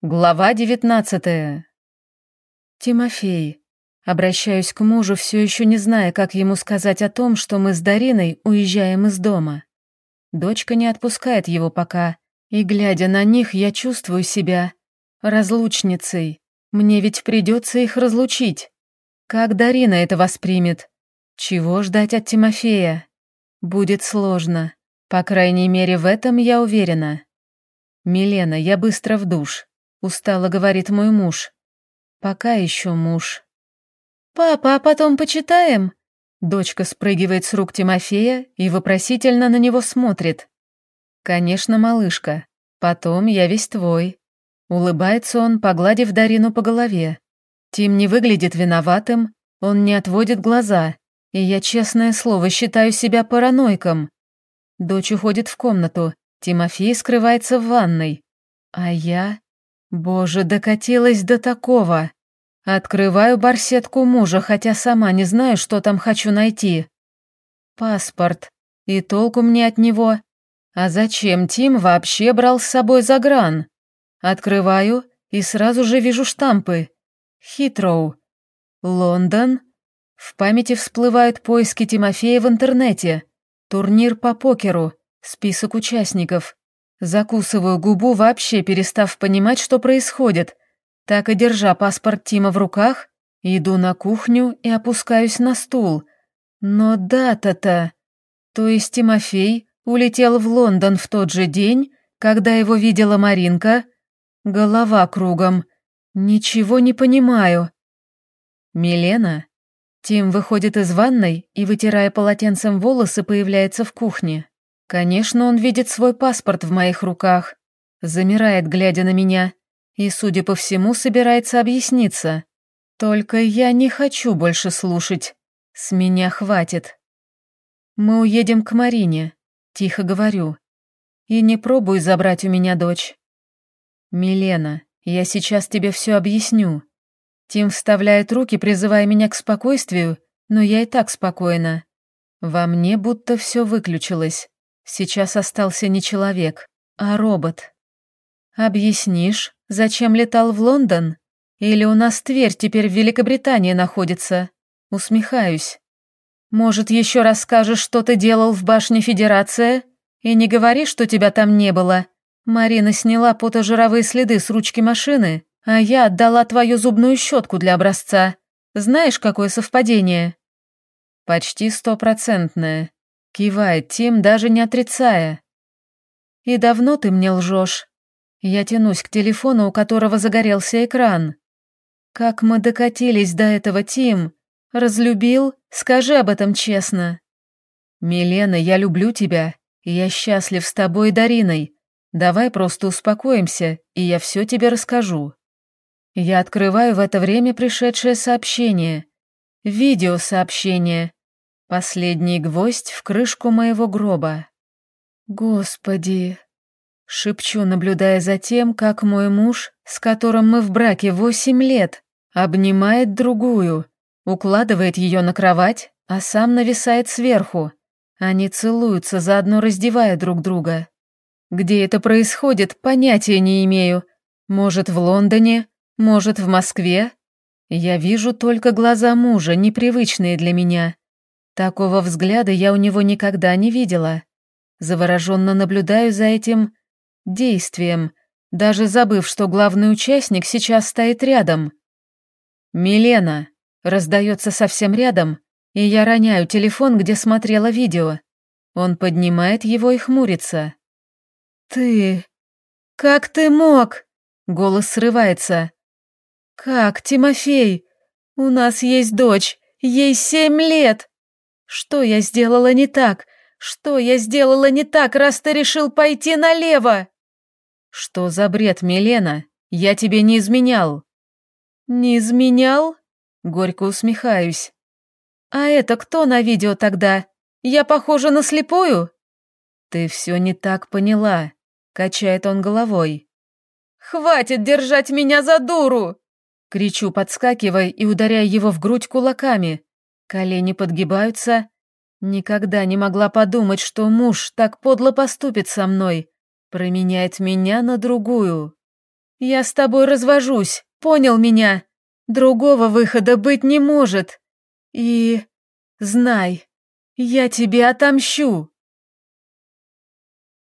Глава девятнадцатая. Тимофей. Обращаюсь к мужу, все еще не зная, как ему сказать о том, что мы с Дариной уезжаем из дома. Дочка не отпускает его пока, и, глядя на них, я чувствую себя разлучницей. Мне ведь придется их разлучить. Как Дарина это воспримет? Чего ждать от Тимофея? Будет сложно. По крайней мере, в этом я уверена. «Милена, я быстро в душ», — устало говорит мой муж. «Пока еще муж». «Папа, а потом почитаем?» Дочка спрыгивает с рук Тимофея и вопросительно на него смотрит. «Конечно, малышка. Потом я весь твой». Улыбается он, погладив Дарину по голове. Тим не выглядит виноватым, он не отводит глаза, и я, честное слово, считаю себя параноиком. Дочь уходит в комнату, Тимофей скрывается в ванной. А я... Боже, докатилась до такого. Открываю барсетку мужа, хотя сама не знаю, что там хочу найти. Паспорт. И толку мне от него. А зачем Тим вообще брал с собой загран? Открываю и сразу же вижу штампы. Хитроу. Лондон. В памяти всплывают поиски Тимофея в интернете. Турнир по покеру. Список участников. Закусываю губу, вообще перестав понимать, что происходит. Так и держа паспорт Тима в руках, иду на кухню и опускаюсь на стул. Но дата-то... То есть Тимофей улетел в Лондон в тот же день, когда его видела Маринка? Голова кругом. Ничего не понимаю. Милена? Тим выходит из ванной и, вытирая полотенцем волосы, появляется в кухне. Конечно, он видит свой паспорт в моих руках, замирает, глядя на меня, и, судя по всему, собирается объясниться. Только я не хочу больше слушать. С меня хватит. Мы уедем к Марине, тихо говорю. И не пробуй забрать у меня дочь. Милена, я сейчас тебе все объясню. Тим вставляет руки, призывая меня к спокойствию, но я и так спокойна. Во мне будто все выключилось. Сейчас остался не человек, а робот. Объяснишь, зачем летал в Лондон? Или у нас Тверь теперь в Великобритании находится? Усмехаюсь. Может, еще расскажешь, что ты делал в башне Федерация? И не говори, что тебя там не было. Марина сняла потожировые следы с ручки машины, а я отдала твою зубную щетку для образца. Знаешь, какое совпадение? Почти стопроцентное. Кивает Тим, даже не отрицая. «И давно ты мне лжешь?» Я тянусь к телефону, у которого загорелся экран. «Как мы докатились до этого, Тим? Разлюбил? Скажи об этом честно». «Милена, я люблю тебя, я счастлив с тобой и Дариной. Давай просто успокоимся, и я все тебе расскажу». Я открываю в это время пришедшее сообщение. Видеосообщение. Последний гвоздь в крышку моего гроба. Господи. Шепчу, наблюдая за тем, как мой муж, с которым мы в браке восемь лет, обнимает другую, укладывает ее на кровать, а сам нависает сверху. Они целуются, заодно раздевая друг друга. Где это происходит, понятия не имею. Может, в Лондоне, может, в Москве. Я вижу только глаза мужа, непривычные для меня. Такого взгляда я у него никогда не видела. Завороженно наблюдаю за этим действием, даже забыв, что главный участник сейчас стоит рядом. «Милена!» раздается совсем рядом, и я роняю телефон, где смотрела видео. Он поднимает его и хмурится. «Ты... как ты мог?» Голос срывается. «Как, Тимофей? У нас есть дочь, ей семь лет!» Что я сделала не так? Что я сделала не так, раз ты решил пойти налево? Что за бред, Милена? Я тебе не изменял. Не изменял? Горько усмехаюсь. А это кто на видео тогда? Я похожа на слепую? Ты все не так поняла, качает он головой. Хватит держать меня за дуру! Кричу, подскакивая и ударяя его в грудь кулаками. Колени подгибаются. Никогда не могла подумать, что муж так подло поступит со мной, променяет меня на другую. Я с тобой развожусь, понял меня? Другого выхода быть не может. И знай, я тебе отомщу.